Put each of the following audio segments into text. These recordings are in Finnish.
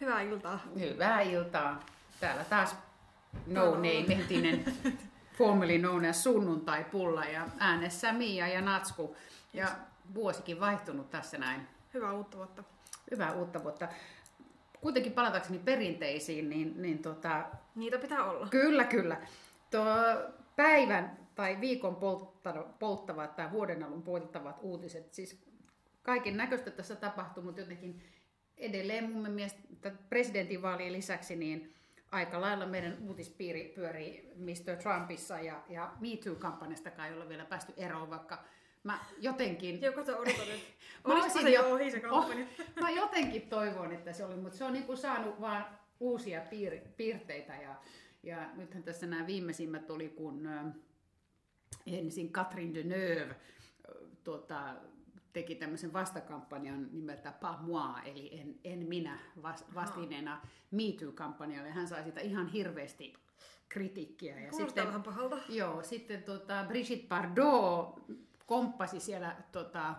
Hyvää iltaa. Hyvää iltaa. Täällä taas no name, entinen formerly known as sunnuntai-pulla ja äänessä Mia ja Natsku. Ja vuosikin vaihtunut tässä näin. Hyvää uutta vuotta. Hyvää uutta vuotta. Kuitenkin palatakseni perinteisiin, niin, niin tota, Niitä pitää olla. Kyllä, kyllä. Tuo päivän tai viikon polttavat, polttavat tai vuoden alun polttavat uutiset, siis kaiken näköistä tässä tapahtuu, mutta jotenkin edelleen mun mielestä presidentinvaalien lisäksi niin aika lailla meidän uutispiiri pyörii Mr. Trumpissa ja, ja Me Too-kampanjastakaan ei ole vielä päästy eroon, vaikka mä jotenkin... Joo, kato, odotan nyt. Mä olisin se jo- ohi se kampanja? Oh, mä jotenkin toivon, että se oli, mutta se on niinku saanut vaan uusia piir, piirteitä ja, ja nythän tässä nämä viimeisimmät oli, kun ensin Catherine Deneuve tuota, teki tämmöisen vastakampanjan nimeltä Pas moi, eli en, en minä vas, vastineena Me Too-kampanjalle. Hän sai sitä ihan hirveästi kritiikkiä. Ja Kuulostaa vähän pahalta. Joo, sitten tota, Brigitte Bardot komppasi siellä tota,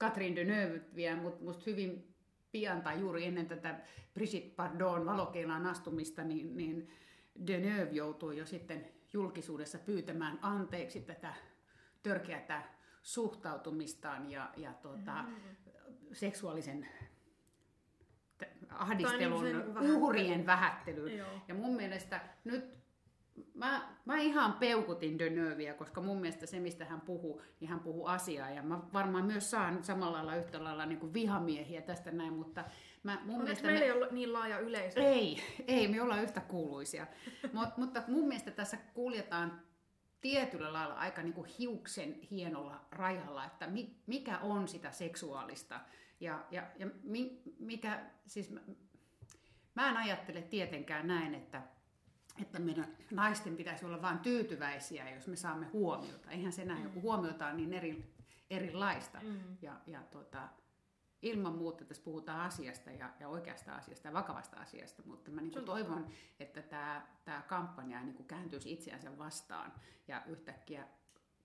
Catherine Deneuveä, mutta musta hyvin pian tai juuri ennen tätä Brigitte Bardon valokeilaan astumista, niin, niin Deneuve joutui jo sitten julkisuudessa pyytämään anteeksi tätä törkeätä suhtautumistaan ja, ja tota, seksuaalisen t- ahdistelun sen vähättely. uhrien vähättelyyn. Joo. Ja mun mielestä nyt mä, mä ihan peukutin Deneuviä, koska mun mielestä se, mistä hän puhuu, niin hän puhuu asiaa. Ja mä varmaan myös saan samalla lailla yhtä lailla niin kuin vihamiehiä tästä näin, mutta mä, mun mielestä... meillä ei ole niin laaja yleisö. Ei, ei, me ollaan yhtä kuuluisia. Mut, mutta mun mielestä tässä kuljetaan tietyllä lailla aika niin kuin hiuksen hienolla rajalla, että mi, mikä on sitä seksuaalista. Ja, ja, ja mi, mikä, siis mä, mä en ajattele tietenkään näin, että, että meidän naisten pitäisi olla vain tyytyväisiä, jos me saamme huomiota. Eihän se näin, kun huomiota on niin eri, erilaista. Mm. Ja, ja tota, ilman muuta tässä puhutaan asiasta ja, ja oikeasta asiasta ja vakavasta asiasta, mutta mä niin on toivon, että tämä, tämä kampanja niin kääntyisi itseänsä vastaan ja yhtäkkiä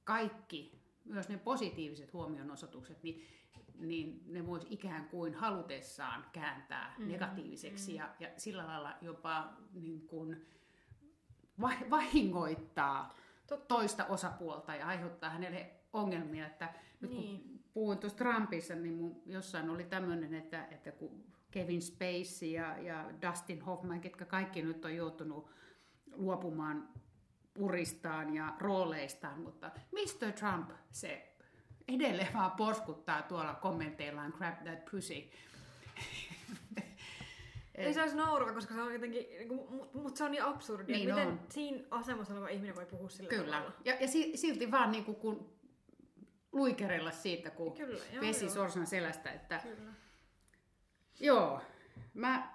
kaikki, myös ne positiiviset huomionosoitukset, niin, niin ne voisi ikään kuin halutessaan kääntää Mm, negatiiviseksi mm. ja, ja sillä lailla jopa niin kuin va- vahingoittaa Totta. toista osapuolta ja aiheuttaa hänelle ongelmia, että nyt kun Niin. Puhuin tuossa Trumpissa, niin mun jossain oli tämmöinen, että, että kun Kevin Spacey ja, ja Dustin Hoffman, ketkä kaikki nyt on joutunut luopumaan uristaan ja rooleistaan, mutta Mr. Trump, se edelleen vaan porskuttaa tuolla kommenteillaan Grab that pussy. Ei saisi naurata, koska se on jotenkin, mutta mut se on niin absurdia. Niin Miten on. siinä asemassa oleva ihminen voi puhua sillä Kyllä. tavalla? Ja, ja si- silti vaan niin kuin, kun luikerella siitä, kun Kyllä, joo, vesi joo. sorsan selästä, että Kyllä. Joo, mä,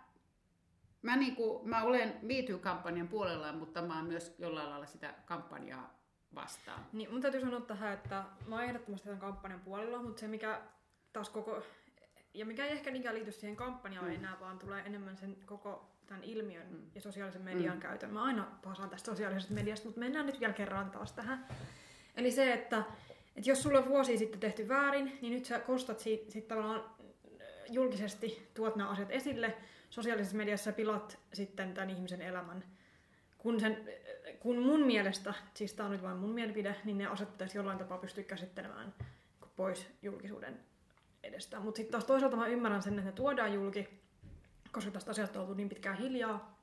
mä, niinku, mä olen MeToo-kampanjan puolella, mutta mä oon myös jollain lailla sitä kampanjaa vastaan. Niin, mun täytyy sanoa tähän, että mä oon ehdottomasti tämän kampanjan puolella, mutta se mikä taas koko, ja mikä ei ehkä niinkään liity siihen kampanjaan Mm. enää, vaan tulee enemmän sen koko tämän ilmiön Mm. ja sosiaalisen median Mm. mm. käytön. Mä aina pasaan tästä sosiaalisesta mediasta, mutta mennään nyt vielä kerran taas tähän. Eli se, että, että jos sulla on vuosi sitten tehty väärin, niin nyt sä kostat siitä, siitä tavallaan äh, julkisesti tuot nämä asiat esille. Sosiaalisessa mediassa pilat sitten tämän ihmisen elämän. Kun, sen, kun mun mielestä, siis tämä on nyt vain mun mielipide, niin ne asiat pitäisi jollain tapaa pystyä käsittelemään pois julkisuuden edestä. Mutta sitten taas toisaalta mä ymmärrän sen, että ne tuodaan julki, koska tästä asiasta on ollut niin pitkään hiljaa.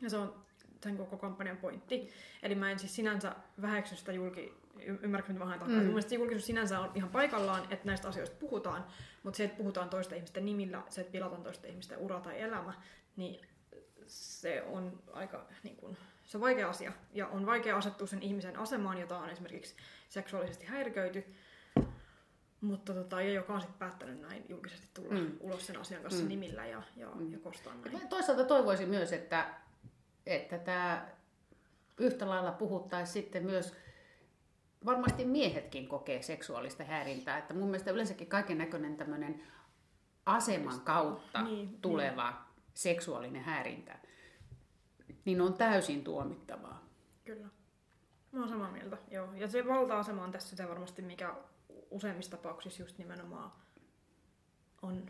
Ja se on sen koko kampanjan pointti. Eli mä en siis sinänsä väheksy sitä julki, ymmärrätkö mitä mä haen takaa. Mm. Mun julkisuus sinänsä on ihan paikallaan, että näistä asioista puhutaan, mutta se, että puhutaan toisten ihmisten nimillä, se, että pilataan toisten ihmisten ura tai elämä, niin se on aika niin kun, se on vaikea asia. Ja on vaikea asettua sen ihmisen asemaan, jota on esimerkiksi seksuaalisesti häiriköity, mutta tota, ja joka on sitten päättänyt näin julkisesti tulla Mm. ulos sen asian kanssa Mm. nimillä ja, ja, Mm. ja kostaa Ja näin. mä toisaalta toivoisin myös, että, että tämä yhtä lailla puhuttaisiin sitten myös, varmasti miehetkin kokee seksuaalista häirintää, että mun mielestä yleensäkin kaiken näköinen tämmöinen aseman kautta Niin, tuleva seksuaalinen häirintä, niin on täysin tuomittavaa. Kyllä. Mä oon samaa mieltä, joo. Ja se valta-asema on tässä se varmasti, mikä useimmissa tapauksissa just nimenomaan on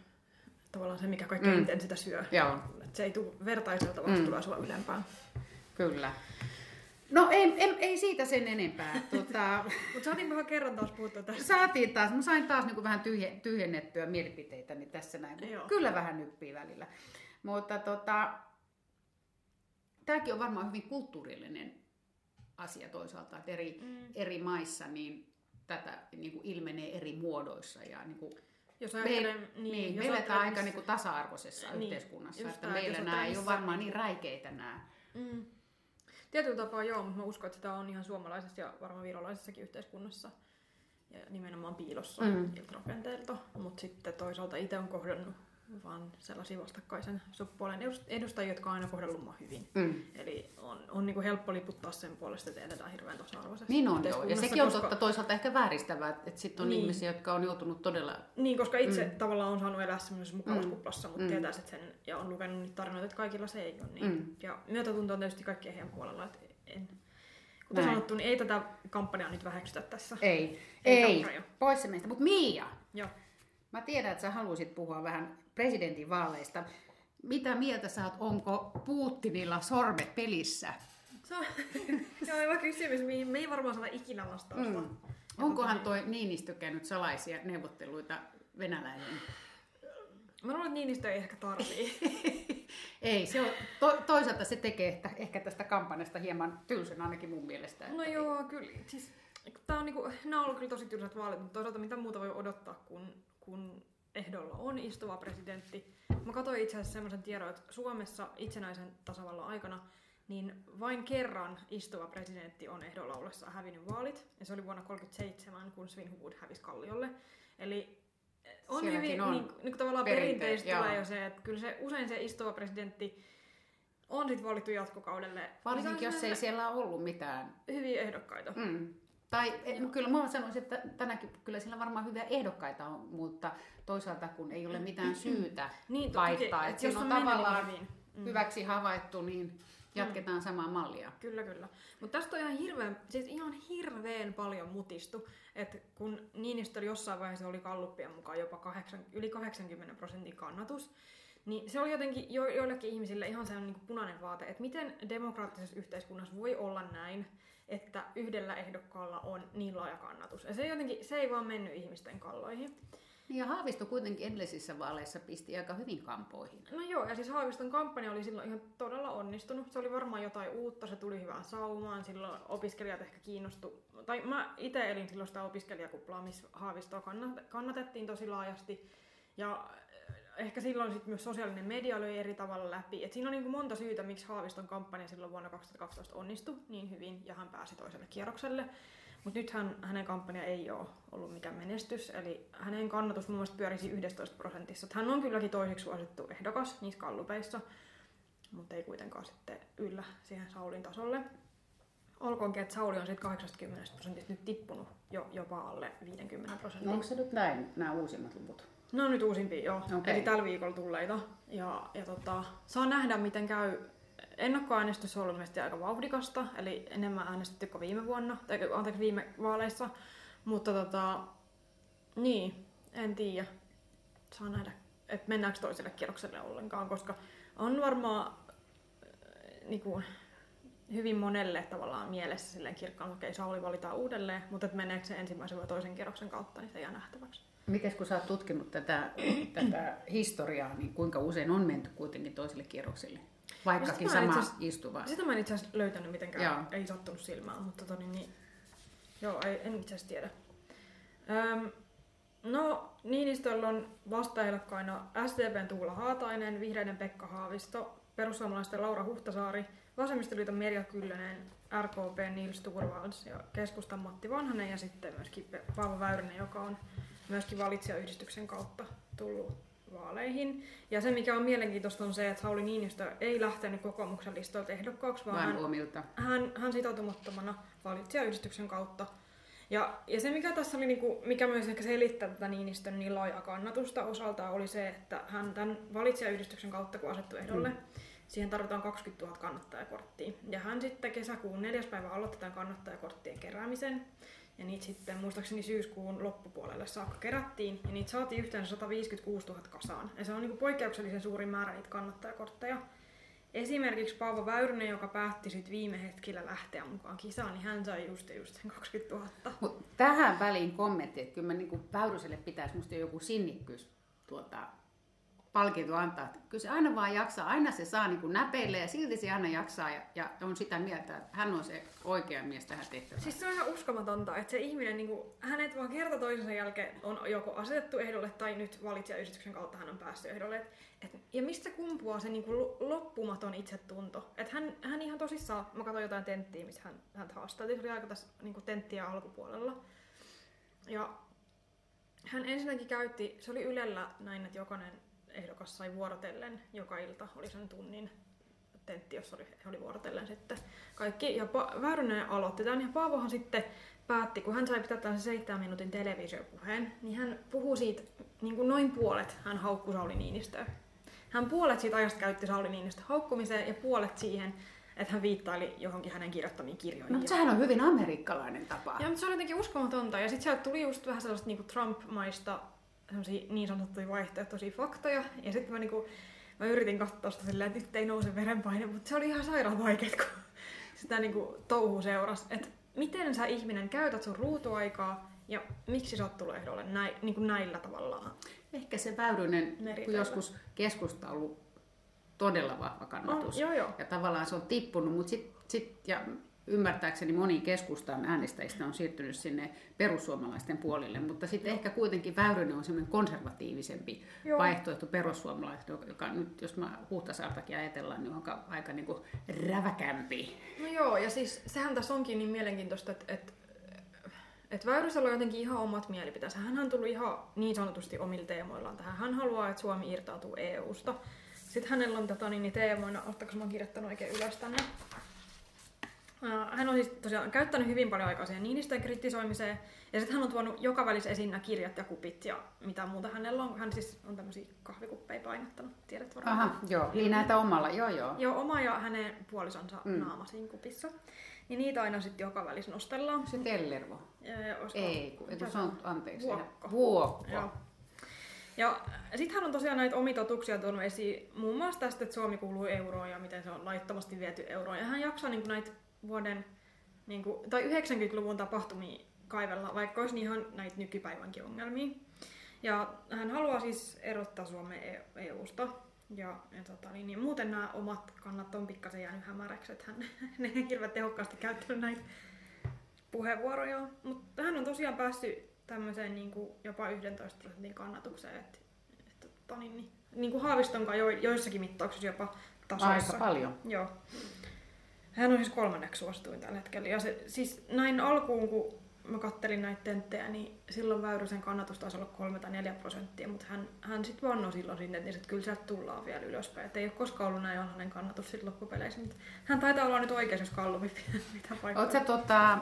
tavallaan se, mikä kaikkein Mm. eniten sitä syö. Joo, Et se ei tule vertaiselta, vaan Mm. tulee sua ylempään. kyllä. No ei, ei, ei siitä sen enempää. Tota, Mutta saatiin vähän kerran taas puhuttua tästä. saatiin taas, mä sain taas niin vähän tyhje, tyhjennettyä mielipiteitäni tässä näin. Joo. Kyllä vähän nyppii välillä. Mutta tota, tämäkin on varmaan hyvin kulttuurillinen asia toisaalta, että eri, Mm. eri maissa niin tätä niin kuin ilmenee eri muodoissa ja niin kuin Jos me, niin, niin, niin, jos me eletään aika niin kuin tasa-arvoisessa Niin, yhteiskunnassa, että että meillä nämä ei ole varmaan niin niinku- räikeitä nämä. Mm. Tietyllä tapaa joo, mutta mä uskon, että sitä on ihan suomalaisessa ja varmaan virolaisessakin yhteiskunnassa. Ja nimenomaan piilossa Mm. rakenteilta. Mutta sitten toisaalta itse on kohdannut vaan sellaisia vastakkaisen sukupuolen edust- edustajia, jotka on aina kohdellut mua hyvin. Mm. Eli on, on niinku helppo liputtaa sen puolesta, että eletään hirveän tasa-arvoisesti. Niin on joo. Ja sekin on koska, totta toisaalta ehkä vääristävää, että sitten on Niin. ihmisiä, jotka on joutunut todella... Niin, koska itse Mm. tavallaan on saanut elää semmoisessa mukavassa Mm. kuplassa, mutta Mm. tietää sit sen ja on lukenut niitä tarinoita, että kaikilla se ei ole niin. Mm. Ja myötätunto on tietysti kaikkien heidän puolella, että en, kuten Näin. sanottu, niin ei tätä kampanjaa nyt väheksytä tässä. Ei, Ei ei, pois se meistä. Mutta Mia, Joo. Mä tiedän, että sä haluaisit puhua vähän presidentin vaaleista. Mitä mieltä sä oot, onko Putinilla sormet pelissä? Se on, se on hyvä kysymys, mihin me ei varmaan saada ikinä vastausta. Mm. Onkohan toi Niinistö käynyt salaisia neuvotteluita venäläinen? Mä luulen, että Niinistö ei ehkä tarvii. Ei, se on, to, toisaalta se tekee ehkä, ehkä tästä kampanjasta hieman tylsän ainakin mun mielestä. no että- joo, kyllä. Siis, tää on niinku, nämä on ollut kyllä tosi tylsät vaalit, mutta toisaalta mitä muuta voi odottaa, kun, kun ehdolla on istuva presidentti. Mä katsoin itse asiassa semmoisen tiedon, että Suomessa itsenäisen tasavallan aikana niin vain kerran istuva presidentti on ehdolla ollessaan hävinnyt vaalit, ja se oli vuonna 1937, kun Svinhuvud hävisi Kalliolle. Eli on Sielläkin hyvin, on niin, niin tavallaan perinteistä tulee jo se, että kyllä se usein se istuva presidentti on sitten valittu jatkokaudelle. Varsinkin, jos ei siellä ole ollut mitään. Hyviä ehdokkaita. Mm. Tai et, Joo. kyllä mä sanoisin, että tänäkin kyllä siellä varmaan hyviä ehdokkaita on, mutta toisaalta kun ei ole mitään syytä Niin, vaihtaa. et Että siinä jos on tavallaan hyvin. Mm. hyväksi havaittu, niin jatketaan samaa mallia. Kyllä, kyllä. Mutta tästä on ihan hirveän, siis ihan hirveän paljon mutistu, että kun Niinistö jossain vaiheessa oli kalluppien mukaan jopa 8, yli 80 prosentin kannatus, niin se oli jotenkin jo, joillekin ihmisille ihan sellainen niin punainen vaate, että miten demokraattisessa yhteiskunnassa voi olla näin, että yhdellä ehdokkaalla on niin laaja kannatus. Ja se, jotenkin, se ei vaan mennyt ihmisten kalloihin. Niin ja Haavisto kuitenkin edellisissä vaaleissa pisti aika hyvin kampoihin. No joo, ja siis Haaviston kampanja oli silloin ihan todella onnistunut. Se oli varmaan jotain uutta, se tuli hyvään saumaan, silloin opiskelijat ehkä kiinnostu. Tai mä itse elin silloin sitä opiskelijakuplaa, missä Haavistoa kannat- kannatettiin tosi laajasti. Ja ehkä silloin sit myös sosiaalinen media löi eri tavalla läpi. Et siinä on niin monta syytä, miksi Haaviston kampanja silloin vuonna 2012 onnistui niin hyvin ja hän pääsi toiselle kierrokselle. Mutta nythän hänen kampanja ei ole ollut mikään menestys, eli hänen kannatus mun mielestä pyörisi 11 prosentissa. Et Hän on kylläkin toiseksi suosittu ehdokas niissä kallupeissa, mutta ei kuitenkaan sitten yllä siihen Saulin tasolle. Olkoonkin, että Sauli on sitten 80 prosentista nyt tippunut jo jopa alle 50 prosenttia. No onko se nyt näin, nämä uusimmat luvut? Ne on nyt uusimpia, joo. Okay. Eli tällä viikolla tulleita. Ja, ja tota, saa nähdä, miten käy. Ennakkoäänestys on ollut mielestäni aika vauhdikasta, eli enemmän äänestetty kuin viime vuonna, tai anteeksi viime vaaleissa. Mutta tota, niin, en tiedä. Saa nähdä, että mennäänkö toiselle kierrokselle ollenkaan, koska on varmaan äh, niin kuin, hyvin monelle tavallaan mielessä silleen kirkkaan, okei, Sauli valitaan uudelleen, mutta että meneekö se ensimmäisen vai toisen kierroksen kautta, niin se jää nähtäväksi. Miten kun sä oot tutkinut tätä, tätä historiaa, niin kuinka usein on menty kuitenkin toiselle kierrokselle? Vaikkakin No sama istuva. Sitä mä en itse asiassa löytänyt mitenkään, Joo. ei sattunut silmään, mutta tota, niin, niin, joo, ei, en itse asiassa tiedä. Öm, no, Niinistöllä on vastaehdokkaina SDPn Tuula Haatainen, Vihreiden Pekka Haavisto, perussuomalaisten Laura Huhtasaari, Vasemmistoliiton Merja Kyllönen, RKP Nils Turvalds ja keskustan Matti Vanhanen ja sitten myöskin Paavo Väyrynen, joka on myöskin valitsijayhdistyksen kautta tullut vaaleihin. Ja se, mikä on mielenkiintoista, on se, että Sauli Niinistö ei lähtenyt kokoomuksen listoilta ehdokkaaksi, vaan Vaan hän, omilta. hän, hän sitoutumattomana valitsijayhdistyksen kautta. Ja, ja se, mikä tässä oli, niinku, mikä myös ehkä selittää tätä Niinistön niin laajaa kannatusta osalta, oli se, että hän tämän valitsijayhdistyksen kautta, kun asettui ehdolle, mm. Siihen tarvitaan 20 000 kannattajakorttia. Ja hän sitten kesäkuun neljäs päivä aloitti tämän kannattajakorttien keräämisen. Ja niitä sitten muistaakseni syyskuun loppupuolelle saakka kerättiin. Ja niitä saatiin yhteensä 156 000 kasaan. Ja se on niin poikkeuksellisen suuri määrä niitä kannattajakortteja. Esimerkiksi Paavo Väyrynen, joka päätti sitten viime hetkellä lähteä mukaan kisaan, niin hän sai just, just sen 20 000. Mut tähän väliin kommentti, että kyllä mä niin Väyryselle pitäisi musta joku sinnikkyys tuota, palkinto antaa. Kyllä se aina vaan jaksaa, aina se saa niin näpeille ja silti se aina jaksaa ja, ja on sitä mieltä, että hän on se oikea mies tähän tehtävään. Siis se on ihan uskomatonta, että se ihminen, niin kuin, hänet vaan kerta toisensa jälkeen on joko asetettu ehdolle tai nyt valitsijayhdistyksen kautta hän on päässyt ehdolle. Et, et, ja mistä kumpuaa se niin kuin, loppumaton itsetunto? Et hän, hän ihan tosissaan, mä katsoin jotain tenttiä, missä hän, hän haastateltiin, se oli aika tässä niin kuin tenttiä alkupuolella. Ja hän ensinnäkin käytti, se oli Ylellä näin, että jokainen ehdokas sai vuorotellen joka ilta, oli sen tunnin tentti, jossa oli, he oli vuorotellen sitten kaikki. Ja pa- Väyrynen aloitti tämän ja Paavohan sitten päätti, kun hän sai pitää tämän seitsemän minuutin televisiopuheen, niin hän puhuu siitä, niin kuin noin puolet hän haukkui Sauli Niinistöä. Hän puolet siitä ajasta käytti Sauli Niinistö haukkumiseen ja puolet siihen, että hän viittaili johonkin hänen kirjoittamiin kirjoihin. No, mutta sehän on hyvin amerikkalainen tapa. Ja, mutta se oli jotenkin uskomatonta. Ja sitten sieltä tuli just vähän sellaista niin Trump-maista niin sanottuja vaihtoehtoisia faktoja. Ja sitten mä, niinku, mä yritin katsoa sitä silleen, että nyt ei nouse verenpaine, mutta se oli ihan sairaan vaikeet, kun sitä niinku touhu seurasi. Että miten sä ihminen käytät sun ruutuaikaa ja miksi sä oot tullut ehdolle näin, niin kuin näillä tavallaan? Ehkä se Väyrynen, kun joskus keskusta on ollut todella vahva kannatus. Oh, joo, joo. Ja tavallaan se on tippunut, mutta sit, sit, ja ymmärtääkseni moni keskustan äänestäjistä on siirtynyt sinne perussuomalaisten puolille, mutta sitten ehkä kuitenkin Väyrynen on semmoinen konservatiivisempi Joo. vaihtoehto perussuomalaisille, joka nyt, jos mä Huhtasaartakin ajatellaan, niin on aika niin kuin räväkämpi. No joo, ja siis sehän tässä onkin niin mielenkiintoista, että, että että Väyrysellä on jotenkin ihan omat mielipiteensä. Hän on tullut ihan niin sanotusti omilla teemoillaan tähän. Hän haluaa, että Suomi irtautuu EU-sta. Sitten hänellä on tota, niin, niin teemoina, ottako mä kirjoittanut oikein ylös tänne, hän on siis tosiaan käyttänyt hyvin paljon aikaa siihen Niinistön kritisoimiseen. Ja sitten hän on tuonut joka välissä esiin nämä kirjat ja kupit ja mitä muuta hänellä on. Hän siis on tämmöisiä kahvikuppeja painottanut, tiedät varmaan. Aha, joo. Niin näitä omalla, joo joo. Joo, oma ja hänen puolisonsa mm. naama siinä kupissa. Niin niitä aina sitten joka välissä nostellaan. Se Tellervo. Ja, Ei, kun se on, anteeksi. Vuokko. Vuokko. Joo. Ja sitten hän on tosiaan näitä omitotuksia tuonut esiin muun muassa tästä, että Suomi kuuluu euroon ja miten se on laittomasti viety euroon. Ja hän jaksaa niin näitä vuoden niin kuin, tai 90-luvun tapahtumia kaivella, vaikka olisi ihan näitä nykypäivänkin ongelmia. Ja hän haluaa siis erottaa Suomen EU-sta. Ja, ja tota, niin, niin, muuten nämä omat kannat on pikkasen jäänyt hämäräksi, että hän ne ei hirveän tehokkaasti käyttänyt näitä puheenvuoroja. Mutta hän on tosiaan päässyt tämmöiseen niin kuin jopa 11 prosentin kannatukseen. Että, että, tota, niin, niin, niin kuin Haaviston jo, joissakin mittauksissa jopa tasoissa. Aika paljon. Joo. Hän on siis kolmanneksi suosituin tällä hetkellä. Ja se, siis näin alkuun, kun mä kattelin näitä tenttejä, niin silloin Väyrysen kannatus taisi olla 3 tai 4 prosenttia, mutta hän, hän sitten vannoi silloin sinne, että kyllä sieltä tullaan vielä ylöspäin. Et ei ole koskaan ollut näin alhainen kannatus sitten loppupeleissä, mutta hän taitaa olla nyt oikeassa, jos Kalluvi mitä paikkaa. Oletko tota,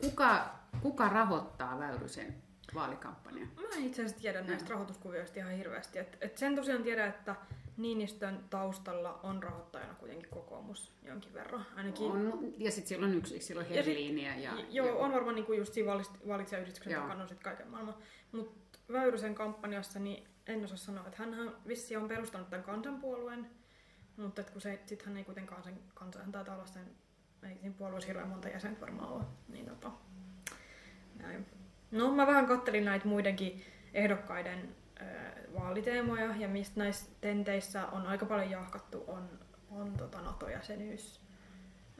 kuka, kuka rahoittaa Väyrysen vaalikampanja? Mä en itse asiassa tiedä näistä rahoituskuvioista ihan hirveästi. Et, et sen tosiaan tiedän, että Niinistön taustalla on rahoittajana kuitenkin kokoomus jonkin verran. Ainakin. On, ja sitten siellä on yksi, siellä on Herliiniä. Ja, ja, joo, on varmaan niinku just siinä valitsijayhdistyksen takana sit kaiken maailman. Mutta Väyrysen kampanjassa niin en osaa sanoa, että hän vissi on perustanut tämän kansanpuolueen, mutta kun se, sit hän ei kuitenkaan sen kansan, taitaa olla sen, ei siinä puolueessa hirveän monta jäsentä varmaan ole. Niin tota, näin. No mä vähän kattelin näitä muidenkin ehdokkaiden vaaliteemoja ja mistä näissä tenteissä on aika paljon jahkattu on, on tota NATO-jäsenyys,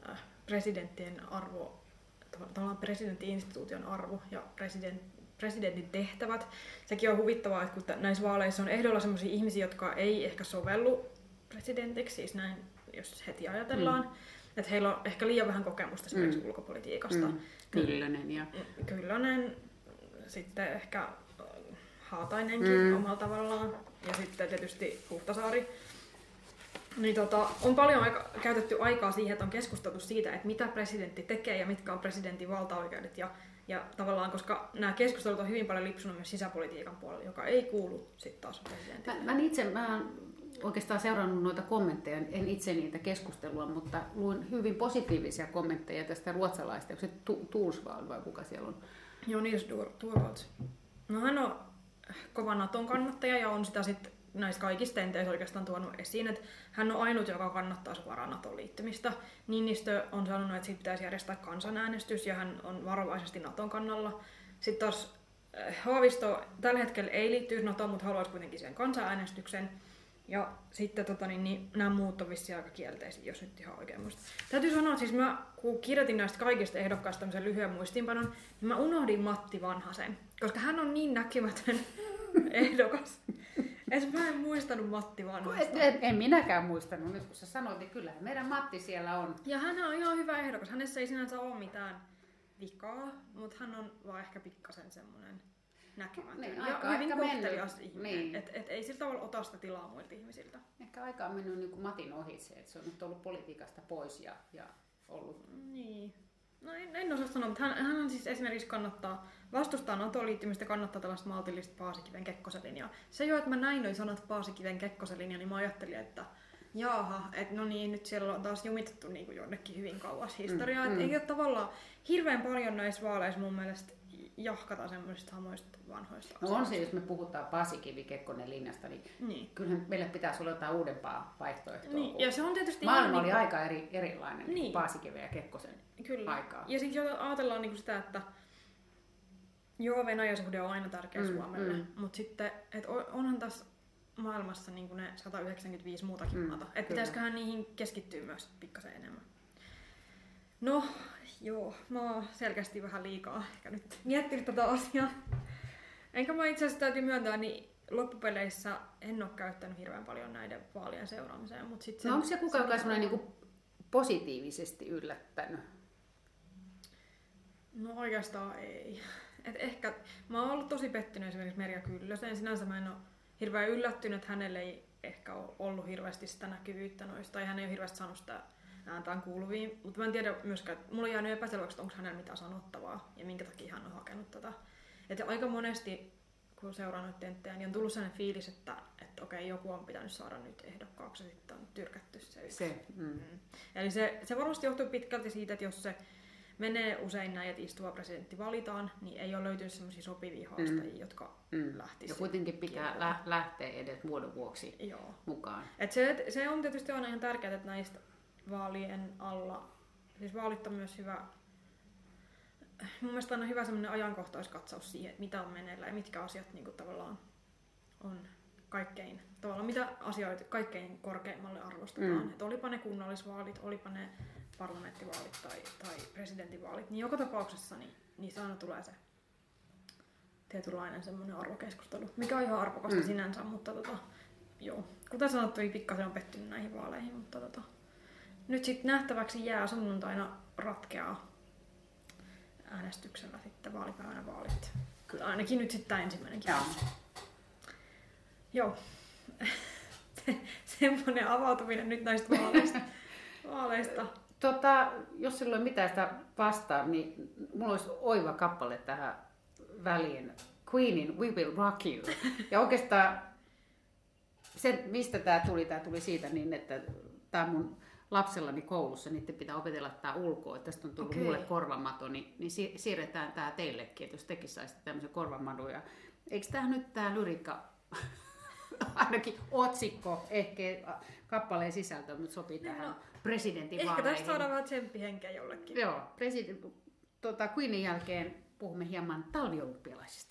äh, presidenttien arvo, tavallaan presidenttiinstituution arvo ja president, presidentin tehtävät. Sekin on huvittavaa, että kun näissä vaaleissa on ehdolla sellaisia ihmisiä, jotka ei ehkä sovellu presidentiksi, siis näin jos heti ajatellaan, mm. että heillä on ehkä liian vähän kokemusta esimerkiksi mm. ulkopolitiikasta. Mm. Kyllönen ja... Kyllönen, sitten ehkä Haatainenkin mm. omalla tavallaan. Ja sitten tietysti Huhtasaari. Niin tota, on paljon aika, käytetty aikaa siihen, että on keskusteltu siitä, että mitä presidentti tekee ja mitkä on presidentin valtaoikeudet. Ja, ja tavallaan, koska nämä keskustelut on hyvin paljon lipsunut myös sisäpolitiikan puolella, joka ei kuulu sitten taas presidentille. Mä, mä itse mä oikeastaan seurannut noita kommentteja, en itse niitä keskustelua, mutta luin hyvin positiivisia kommentteja tästä ruotsalaista. Onko se Tuusvald vai kuka siellä on? Joo, Nils Torvalds. No hän on kova Naton kannattaja ja on sitä sitten näissä kaikissa tenteissä oikeastaan tuonut esiin, että hän on ainut, joka kannattaa suoraan Naton liittymistä. Niinistö on sanonut, että siitä pitäisi järjestää kansanäänestys ja hän on varovaisesti Naton kannalla. Sitten taas eh, Haavisto tällä hetkellä ei liittyisi Natoon, mutta haluaisi kuitenkin sen kansanäänestyksen. Ja sitten tota, niin, niin, nämä muut on vissiin aika kielteisiä, jos nyt ihan oikein muista. Täytyy sanoa, että siis mä, kun kirjoitin näistä kaikista ehdokkaista tämmöisen lyhyen muistiinpanon, niin mä unohdin Matti Vanhasen, koska hän on niin näkymätön ehdokas. Et mä en muistanut Matti Vanhasta. En, en minäkään muistanut nyt, kun sä sanoit, niin kyllä meidän Matti siellä on. Ja hän on ihan hyvä ehdokas. Hänessä ei sinänsä ole mitään vikaa, mutta hän on vaan ehkä pikkasen semmoinen näkymätön. Niin, aika, ja hyvin kohtelias ihminen. Niin. Et, et ei sillä tavalla ota sitä tilaa muilta ihmisiltä. Ehkä aika on mennyt niin kuin Matin ohitse, että se on nyt ollut politiikasta pois ja, ja ollut... Niin. No en, en osaa sanoa, mutta hän, hän siis esimerkiksi kannattaa, vastustaa NATO-liittymistä kannattaa tällaista maltillista Paasikiven Kekkosen linjaa. Se jo, että mä näin noin sanat Paasikiven Kekkosen linja, niin mä ajattelin, että jaaha, että no niin, nyt siellä on taas jumitettu niin kuin jonnekin hyvin kauas historiaa. Mm, mm. Ei ole tavallaan hirveän paljon näissä vaaleissa mun mielestä jahkata semmoisista hamoista vanhoista No on se, jos me puhutaan Pasikivi Kekkonen linjasta, niin, niin. kyllähän meille pitäisi olla jotain uudempaa vaihtoehtoa. Niin. Ja se on tietysti Maailma oli niin... aika eri, erilainen niin. Paasikiven ja Kekkosen Kyllä. aikaa. Ja sitten jos ajatellaan niin sitä, että joo, Venäjä suhde on aina tärkeä mm, Suomelle, mm. mutta sitten, että onhan tässä maailmassa niin ne 195 muutakin mm, maata. Että pitäisiköhän niihin keskittyä myös pikkasen enemmän. No, joo, mä oon selkeästi vähän liikaa ehkä nyt miettinyt tätä asiaa. Enkä mä itse asiassa täytyy myöntää, niin loppupeleissä en ole käyttänyt hirveän paljon näiden vaalien seuraamiseen. Mutta sit no onko se kuka, joka on niin positiivisesti yllättänyt? No oikeastaan ei. Et ehkä, mä oon ollut tosi pettynyt esimerkiksi Merja Kyllöseen. Sinänsä mä en ole hirveän yllättynyt, että hänelle ei ehkä ole ollut hirveästi sitä näkyvyyttä noista, tai hän ei ole hirveästi saanut sitä ääntään kuuluviin. Mutta mä en tiedä myöskään, että mulla on jäänyt epäselväksi, että onko hänellä mitään sanottavaa ja minkä takia hän on hakenut tätä. Et aika monesti, kun seuraan tenttejä, niin on tullut sellainen fiilis, että, että okei, joku on pitänyt saada nyt ehdokkaaksi ja sitten on tyrkätty se yksi. Se, mm. Mm. Eli se, se varmasti johtuu pitkälti siitä, että jos se menee usein näin, että istuva presidentti valitaan, niin ei ole löytynyt sellaisia sopivia haastajia, mm. jotka mm. lähtisivät. Ja kuitenkin pitää lä- lähteä edes muodon vuoksi Joo. mukaan. Et se, se on tietysti aina ihan tärkeää, että näistä vaalien alla, siis vaalit on myös hyvä, mun mielestä on hyvä semmoinen ajankohtaiskatsaus siihen, että mitä on meneillä ja mitkä asiat niin kuin tavallaan on kaikkein, tavallaan mitä asioita kaikkein korkeimmalle arvostetaan. Mm. Että olipa ne kunnallisvaalit, olipa ne parlamenttivaalit tai, tai presidentinvaalit, niin joka tapauksessa niin, niissä aina tulee se tietynlainen semmoinen arvokeskustelu, mikä on ihan arvokasta mm. sinänsä, mutta tota, joo. Kuten sanottu, pikkasen on pettynyt näihin vaaleihin, mutta tota, nyt sitten nähtäväksi jää sunnuntaina ratkeaa äänestyksellä sitten vaalipäivänä vaalit. Kyllä ainakin nyt sitten tämä ensimmäinen Joo. Joo. Semmoinen avautuminen nyt näistä vaaleista. vaaleista. Tota, jos sillä ei mitään sitä vastaa, niin mulla olisi oiva kappale tähän väliin. Queenin We Will Rock You. Ja oikeastaan se, mistä tämä tuli, tämä tuli siitä niin, että tämä mun lapsellani koulussa, niiden pitää opetella tämä ulkoa, että tästä on tullut okay. mulle korvamato, niin, niin siirretään tämä teillekin, että jos tekin saisitte tämmöisen korvamadun. Ja, eikö tämä nyt tämä lyrikka, ainakin otsikko, ehkä kappaleen sisältö, mutta sopii no, tähän presidentin Ehkä tästä saadaan vähän tsemppihenkeä jollekin. Joo, president, tota, Queenin jälkeen puhumme hieman talviolympialaisista.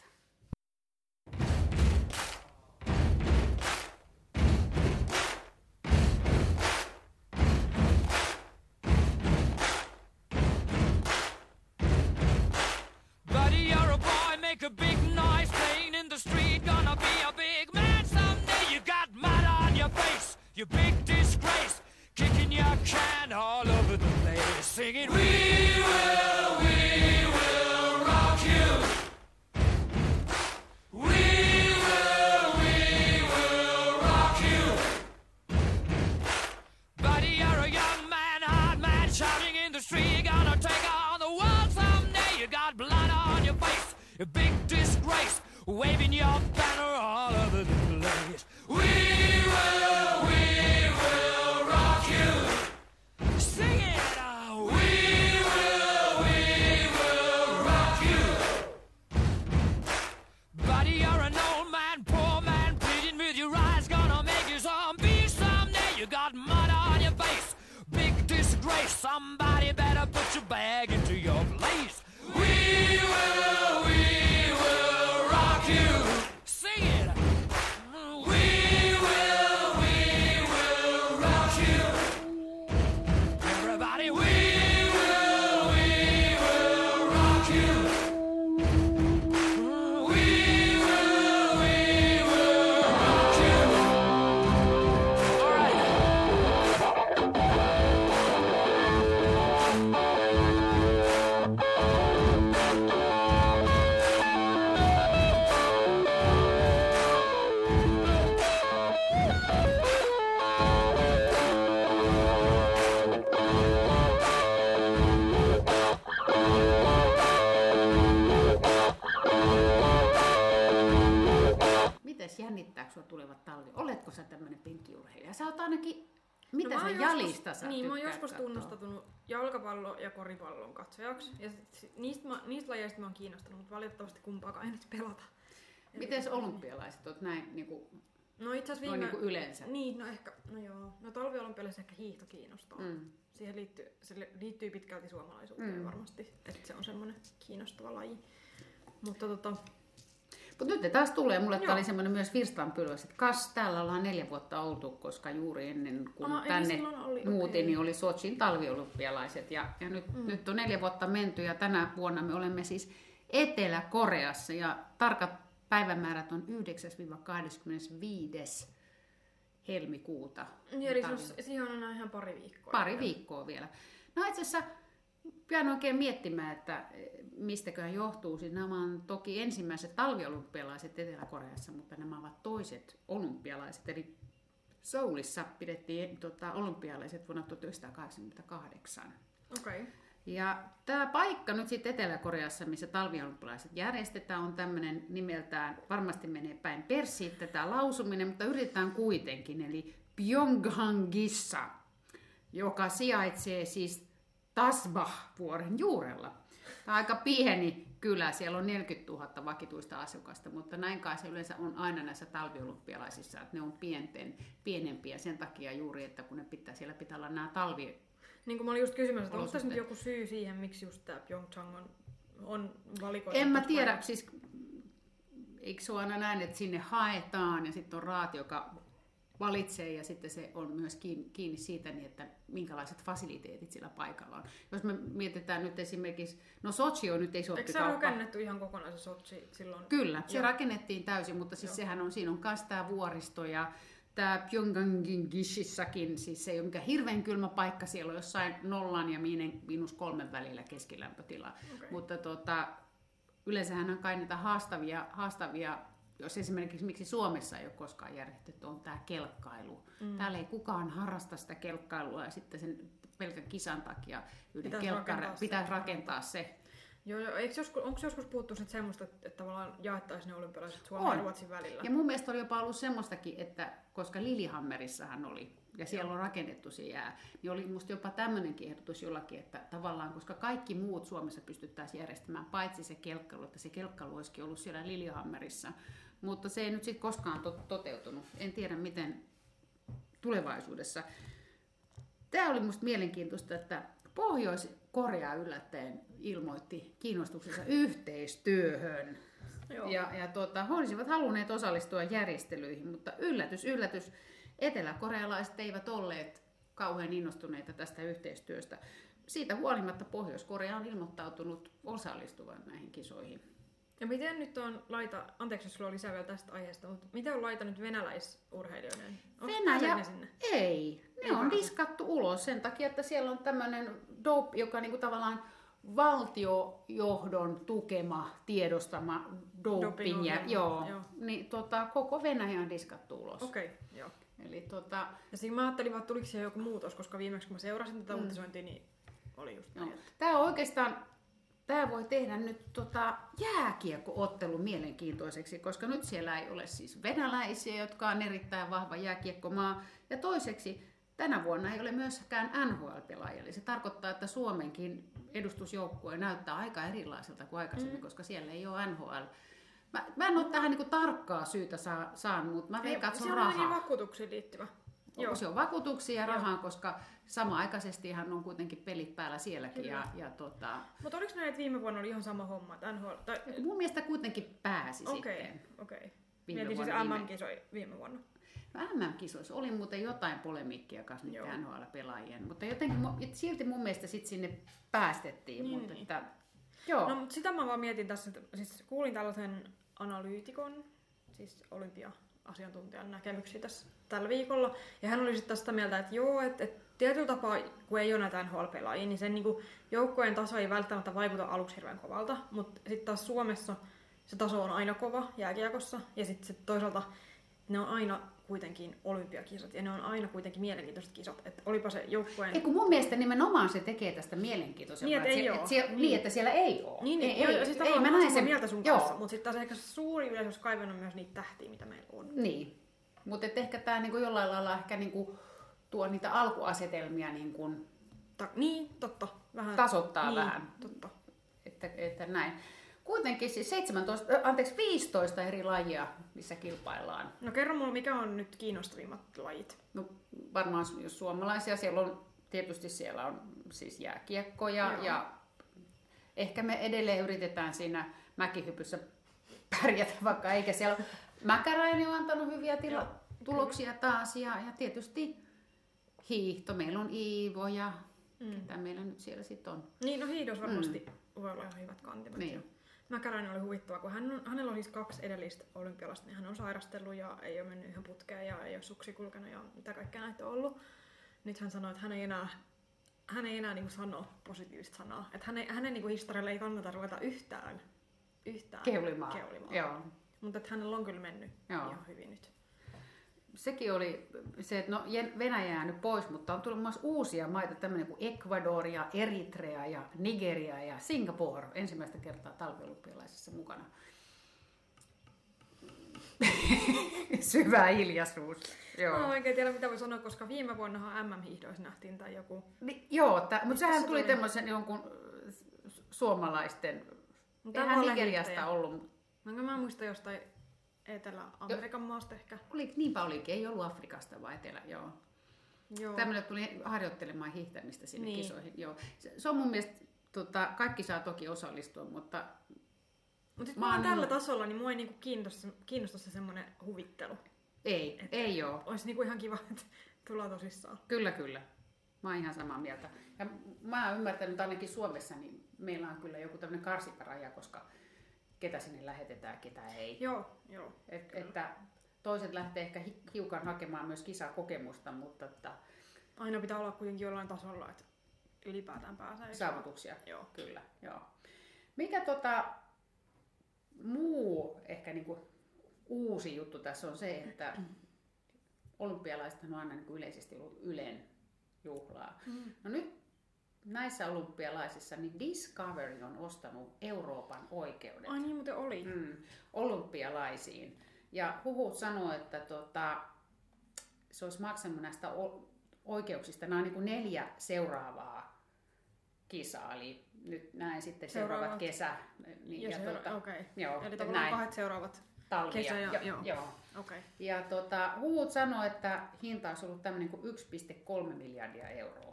Jalkapallo- ja koripallon katsojaksi. Ja sit, niistä, mä, niistä lajeista mä oon kiinnostunut, mutta valitettavasti kumpaakaan ei nyt pelata. Miten olympialaiset oot näin niin kuin, No itse asiassa viime... niin yleensä? Niin, no ehkä, no joo. No talviolympialaisissa ehkä hiihto kiinnostaa. Mm. Siihen liittyy, se liittyy pitkälti suomalaisuuteen mm. varmasti, että se on semmoinen kiinnostava laji. Mutta tota, Mutta nyt ne taas tulee. Mulle tää oli semmoinen myös virstanpylväs, että kas, täällä ollaan neljä vuotta oltu, koska juuri ennen kuin eli tänne oli, muutin, okei. niin oli Sochin talviolympialaiset. Ja, ja nyt, mm. nyt on neljä vuotta menty ja tänä vuonna me olemme siis Etelä-Koreassa ja tarkat päivämäärät on 9-25 helmikuuta. niin eli se, siihen on ihan pari viikkoa. Pari viikkoa vielä. No itse asiassa pian oikein miettimään, että mistäköhän johtuu. Siis nämä on toki ensimmäiset talviolympialaiset Etelä-Koreassa, mutta nämä ovat toiset olympialaiset. Eli Soulissa pidettiin tota, olympialaiset vuonna 1988. Okei. Okay. Ja tämä paikka nyt sitten Etelä-Koreassa, missä talviolympialaiset järjestetään, on tämmöinen nimeltään, varmasti menee päin persiin tätä lausuminen, mutta yritetään kuitenkin, eli Pyongyangissa, joka sijaitsee siis Tasbah-vuoren juurella. On aika pieni kylä, siellä on 40 000 vakituista asukasta, mutta näin kai se yleensä on aina näissä talviolympialaisissa, että ne on pienten, pienempiä sen takia juuri, että kun ne pitää, siellä pitää olla nämä talvi, Niin kuin mä olin just kysymässä, että onko tässä nyt joku syy siihen, miksi just tämä Pyeongchang on, on valikoitu? En mä tiedä, paikaksi? siis eikö se ole aina näin, että sinne haetaan ja sitten on raat, joka valitsee ja sitten se on myös kiinni, siitä, niin että minkälaiset fasiliteetit sillä paikalla on. Jos me mietitään nyt esimerkiksi, no Sochi on nyt ei Eikö se rakennettu ihan kokonaan se Sochi silloin? Kyllä, se Joo. rakennettiin täysin, mutta siis Joo. sehän on, siinä on myös tämä vuoristo ja tämä Pyongyangishissakin, siis se ei ole mikään hirveän kylmä paikka, siellä on jossain nollan ja miinus kolmen välillä keskilämpötila. Okei. Mutta tota, yleensähän on kai niitä haastavia, haastavia, jos esimerkiksi miksi Suomessa ei ole koskaan järjestetty, on tämä kelkkailu. Mm. Täällä ei kukaan harrasta sitä kelkkailua ja sitten sen pelkän kisan takia yhden Pitäisi kelkkare- rakentaa se. pitäisi rakentaa se. Joo, joo. Eikö joskus, onko joskus puhuttu sit semmoista, että, tavallaan jaettaisiin ne olympialaiset Suomen On. ja Ruotsin välillä? Ja mun mielestä oli jopa ollut semmoistakin, että koska Lilihammerissahan oli, ja siellä on rakennettu se jää, niin oli musta jopa tämmöinenkin ehdotus jollakin, että tavallaan, koska kaikki muut Suomessa pystyttäisiin järjestämään, paitsi se kelkkailu, että se kelkkailu olisikin ollut siellä Lilihammerissa. Mutta se ei nyt sitten koskaan to- toteutunut. En tiedä, miten tulevaisuudessa. Tämä oli musta mielenkiintoista, että Pohjois-Korea yllättäen ilmoitti kiinnostuksensa yhteistyöhön. Joo. Ja, ja tota, he olisivat halunneet osallistua järjestelyihin, mutta yllätys, yllätys, eteläkorealaiset eivät olleet kauhean innostuneita tästä yhteistyöstä. Siitä huolimatta Pohjois-Korea on ilmoittautunut osallistuvan näihin kisoihin. Ja miten nyt on laita, anteeksi jos sulla on lisää vielä tästä aiheesta, mutta miten on laita nyt venäläisurheilijoiden? Onko Venäjä ne sinne? ei. Ne Ei on pääse. diskattu ulos sen takia, että siellä on tämmöinen dope, joka niinku tavallaan valtiojohdon tukema, tiedostama doping. Ja, joo, joo. Niin tota, koko Venäjä on diskattu ulos. Okei, okay, joo. Eli tota, Ja siinä mä ajattelin että tuliko siihen joku muutos, koska viimeksi kun mä seurasin tätä mm. uutisointia, niin oli just näin. Tämä on oikeastaan, tämä voi tehdä nyt tota jääkiekko-ottelun mielenkiintoiseksi, koska nyt siellä ei ole siis venäläisiä, jotka on erittäin vahva jääkiekkomaa. Ja toiseksi, tänä vuonna ei ole myöskään NHL-pelaajia, eli se tarkoittaa, että Suomenkin edustusjoukkue näyttää aika erilaiselta kuin aikaisemmin, mm. koska siellä ei ole NHL. Mä, mä en ole tähän niinku tarkkaa syytä saa, saanut, mutta mä veikkaan, että se on se on raha. vakuutuksiin liittyvä. Joo. Se on vakuutuksia ja rahaa, koska samaaikaisesti hän on kuitenkin pelit päällä sielläkin. Ja, ja tota, Mutta oliko näin, että viime vuonna oli ihan sama homma, että NHL... Tai... mun mielestä kuitenkin pääsi Okei, sitten. okei. Viime Mietin siis viime- MM-kisoi viime vuonna. No MM-kisoissa oli muuten jotain polemiikkia kanssa niiden NHL-pelaajien, mutta jotenkin et silti mun mielestä sit sinne päästettiin. Niin, mutta niin. että, joo. No, mutta sitä mä vaan mietin tässä, että siis kuulin tällaisen analyytikon, siis olympia-asiantuntijan näkemyksiä tässä tällä viikolla, ja hän oli sitten sitä mieltä, että joo, että, että tietyllä tapaa, kun ei ole näitä NHL-pelaajia, niin sen niin joukkojen taso ei välttämättä vaikuta aluksi hirveän kovalta, mutta sitten taas Suomessa se taso on aina kova jääkiekossa, ja sitten sit toisaalta ne on aina kuitenkin olympiakisat, ja ne on aina kuitenkin mielenkiintoiset kisat, että olipa se joukkueen... Ei, kun mun mielestä nimenomaan se tekee tästä mielenkiintoisempaa. Niin, että ei oo. siellä, niin. niin, että siellä ei ole. Niin, niin ei, joo, ei, siis ei, ei, mä mä näen sen mieltä sun joo. kanssa, mutta sitten taas ehkä suuri yleisö olisi kaivannut myös niitä tähtiä, mitä meillä on. Niin, mutta ehkä tämä niinku jollain lailla ehkä niinku tuo niitä alkuasetelmia niinku, Ta- niin, totta. Vähän. tasoittaa niin, vähän, Totta. että, että näin. Kuitenkin siis 17, äh, anteeksi, 15 eri lajia, missä kilpaillaan. No kerro mulle, mikä on nyt kiinnostavimmat lajit? No, varmaan jos suomalaisia, siellä on tietysti siellä on siis jääkiekkoja Joo. ja ehkä me edelleen yritetään siinä mäkihypyssä pärjätä, vaikka eikä siellä. Mäkäräinen on antanut hyviä tila- tuloksia taas ja, ja tietysti hiihto. Meillä on Iivo ja Mm. ketä meillä nyt siellä sitten on. Niin, no hiidos varmasti voi olla ihan hyvät kantimet. Niin. jo. Mäkäräinen oli huvittava, kun hän on, hänellä on siis kaksi edellistä olympialasta, niin hän on sairastellut ja ei ole mennyt ihan putkeen ja ei ole suksi kulkenut ja mitä kaikkea näitä on ollut. Nyt hän sanoi, että hän ei enää, hän ei enää niin sano positiivista sanaa. Että hänen, hänen niin historialle ei kannata ruveta yhtään, yhtään Keulimaan. keulimaan. Joo. Mutta että hänellä on kyllä mennyt Joo. ihan hyvin nyt. Sekin oli se, että no Venäjä jää nyt pois, mutta on tullut myös uusia maita, tämmöinen kuin Ecuador ja Eritrea ja Nigeria ja Singapore ensimmäistä kertaa talviolympialaisissa mukana. Syvä hiljaisuus. Joo. Mä en oikein tiedä, mitä voi sanoa, koska viime vuonnahan MM-hiihdoissa nähtiin tai joku. Ni, joo, tä, mutta sehän se tuli tämmöisen jonkun äh, su- suomalaisten, Mutta eihän. Nigeriasta ollut, Enkä mä muista jostain Etelä-Amerikan maasta ehkä. oli, niinpä olikin, ei ollut Afrikasta vai Etelä, joo. Joo. Tämmöinen tuli harjoittelemaan hiihtämistä sinne Niin. kisoihin. Joo. Se, se on mun mielestä, tota, kaikki saa toki osallistua, mutta Mutta Mä mä oon tällä tasolla, niin mua ei niinku kiinnosta, kiinnosta se semmoinen huvittelu. ei, Että- ei ole. Olisi niinku ihan kiva, että tullaan tosissaan. Kyllä, kyllä. Mä oon ihan samaa mieltä. Ja mä oon ymmärtänyt, että ainakin Suomessa, niin meillä on kyllä joku tämmöinen karsikkaraja, koska ketä sinne lähetetään, ketä ei. Joo, joo. Et, että toiset lähtee ehkä hi- hiukan hakemaan myös kisakokemusta, mutta että Aina pitää olla kuitenkin jollain tasolla, että ylipäätään pääsee. saavutuksia. Joo. Kyllä, joo. Mikä tota, muu ehkä niinku uusi juttu tässä on se, että olympialaiset on aina niinku yleisesti ollut Ylen juhlaa. Mm. No nyt näissä olympialaisissa niin Discovery on ostanut Euroopan oikeudet Ai niin muuten oli. mm, olympialaisiin. Ja huhut sanoo, että tota, se olisi maksanut näistä oikeuksista. Nämä on niin kuin neljä seuraavaa kisaa, eli nyt näin sitten seuraavat Seuraavat. kesä. Niin, Ja ja, se, tota, okei. joo, Eli näin, tavallaan kahdet seuraavat. talvia. kesä ja- jo, joo. joo. Okei. Ja tota, huhut sanoo, että hinta olisi ollut tämmöinen kuin 1,3 miljardia euroa.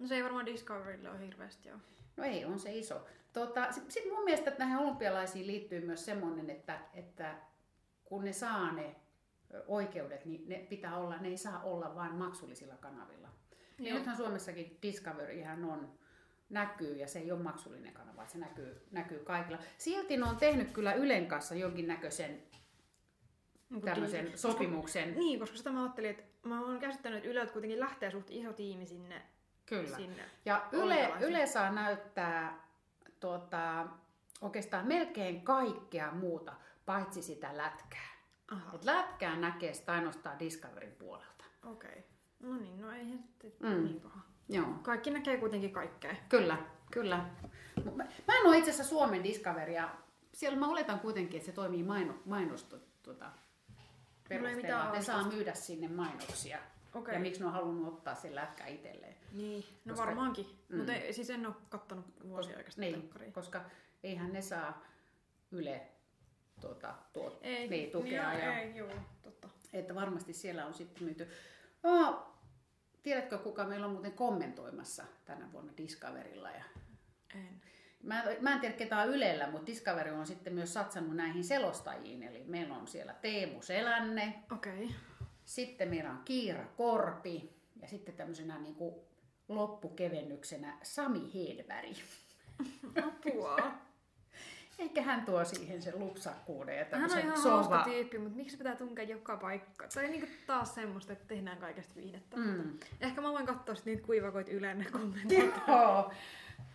No se ei varmaan Discoverylle ole hirveästi joo. No ei, on se iso. Tota, Sitten mun mielestä että näihin olympialaisiin liittyy myös semmoinen, että, että kun ne saa ne oikeudet, niin ne pitää olla, ne ei saa olla vain maksullisilla kanavilla. Ja Joo. nythän Suomessakin Discovery ihan on, näkyy ja se ei ole maksullinen kanava, se näkyy, näkyy kaikilla. Silti ne on tehnyt kyllä Ylen kanssa jonkinnäköisen Niin tämmöisen sopimuksen. Niin, koska sitä mä ajattelin, että mä oon käsittänyt, että Yleltä kuitenkin lähtee suht iso tiimi sinne. Kyllä. sinne. Ja Yle. Yle saa näyttää tuota, oikeastaan melkein kaikkea muuta, paitsi sitä lätkää. Aha, Et lätkää näkee sitä ainoastaan Discoverin puolelta. okei. Okay. No niin, no ei Mm. niin paha. Joo, Kaikki näkee kuitenkin kaikkea. kyllä, kyllä. Mä, mä en ole itse asiassa Suomen Discoveria. Siellä mä oletan kuitenkin, että se toimii maino, mainostu, tuota, perusteella. Ne saa myydä sinne mainoksia. Okei. Ja miksi ne on halunnut ottaa sen lätkä itselleen. Niin, no Koska- varmaankin. Mm. Mutta siis en ole kattonut vuosia oikeastaan Niin, telkkaria. koska eihän ne saa Yle tuota, tuot, Ei, niin, tukea. Niin, ja, ei, joo, totta. Että varmasti siellä on sitten myyty. Oh, tiedätkö, kuka meillä on muuten kommentoimassa tänä vuonna Discoverilla? Ja En. Mä, mä en tiedä ketä on Ylellä, mutta Discovery on sitten myös satsannut näihin selostajiin. Eli meillä on siellä Teemu Selänne, Okei. Okay. Sitten meillä on Kiira Korpi ja sitten tämmöisenä niin kuin loppukevennyksenä Sami Hedberg. Apua. Ehkä hän tuo siihen sen lupsakkuuden ja Hän on tämmöisen ihan sova... hauska tyyppi, mutta miksi pitää tunkea joka paikka? Tai niinku taas semmoista, että tehdään kaikesta viihdettä. Mm. Ehkä mä voin katsoa sit niitä kuivakoit Ylen kommentteja. Joo.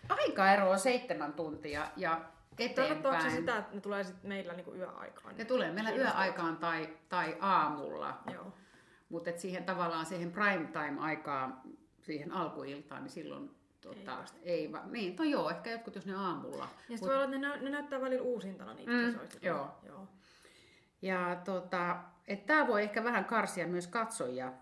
Aikaero on seitsemän tuntia ja Tarkoittaako se eteenpäin. sitä, että ne tulee sit meillä niinku yöaikaan? Ne tulee meillä yöaikaan tai, tai aamulla. Joo. Mutta siihen tavallaan siihen prime time aikaan, siihen alkuiltaan, niin silloin tota, ei, va, niin, no joo, ehkä jotkut jos ne aamulla. Ja sitten voi olla, että ne, nä- ne näyttää välillä uusintana niitä Mm, joo. joo. Ja tota, että tämä voi ehkä vähän karsia myös katsojia.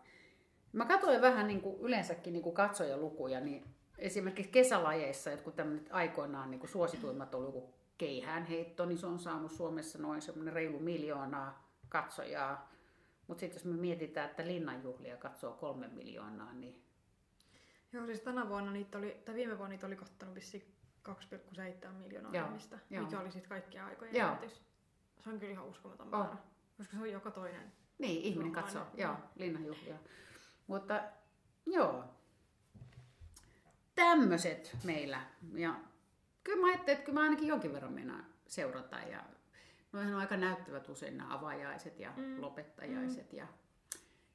Mä katsoin vähän niin kuin yleensäkin niin kuin katsojalukuja, niin esimerkiksi kesälajeissa, jotkut tämmöiset aikoinaan niin kuin suosituimmat on joku keihäänheitto, niin se on saanut Suomessa noin semmoinen reilu miljoonaa katsojaa. Mutta sitten jos me mietitään, että linnanjuhlia katsoo kolme miljoonaa, niin Joo, siis tänä vuonna niitä oli, tai viime vuonna niitä oli kattanut vissi 2,7 miljoonaa Joo, ihmistä, joo. mikä oli sitten kaikkien aikojen Joo. ennätys. Se on kyllä ihan uskomaton On. määrä, koska se on joka toinen. Niin, ihminen katsoo, joo. joo, linnanjuhlia. Mutta joo, tämmöiset meillä. Ja kyllä mä ajattelin, että kyllä mä ainakin jonkin verran mennään seurata. Ja noihän on aika näyttävät usein nämä avajaiset ja Mm. mm. lopettajaiset. Ja,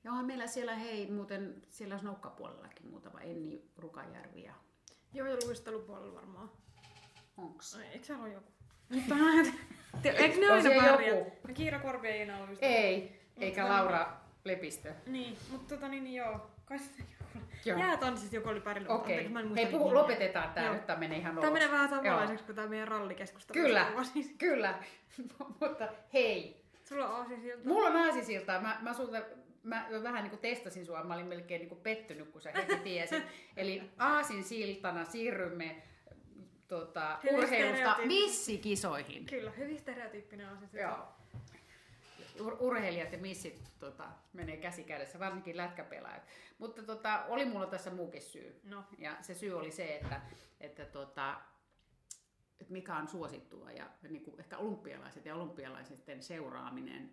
ja on meillä siellä, hei, muuten siellä snokkapuolellakin muutama Enni Rukajärvi ja Joo, ja luistelupuolella varmaan. onks? Ai, eikö siellä ole joku? Mutta eikö ne aina pärjää? joku. No Kiira Korpi ei enää ole luistelu. Ei, eikä Laura Lepistö. Niin, mutta tota niin, niin joo. Kai se. Joo. Jäätanssissa joku oli mutta Okei, anteeksi, muista hei puhu, nimiä. lopetetaan tää Joo. nyt, tää menee ihan Tämä menee vähän samanlaiseksi kuin tämä meidän rallikeskustelu. Kyllä, Siis, kyllä. Mutta hei, Sulla on aasisilta. mulla on aasisiltaa. Mä, mä, sulta, mä vähän niin kuin testasin sua, mä olin melkein niin kuin pettynyt, kun sä heti tiesit. Eli aasinsiltana siirrymme tota, Hyvin urheilusta missikisoihin. Kyllä, hyvin stereotyyppinen aasisilta. Joo. Ur- urheilijat ja missit tota, menee käsi kädessä, varsinkin lätkäpelaajat. Mutta tota, oli mulla tässä muukin syy. No, Ja se syy oli se, että, että, tota, että mikä on suosittua ja niin kuin ehkä olympialaiset ja olympialaisten seuraaminen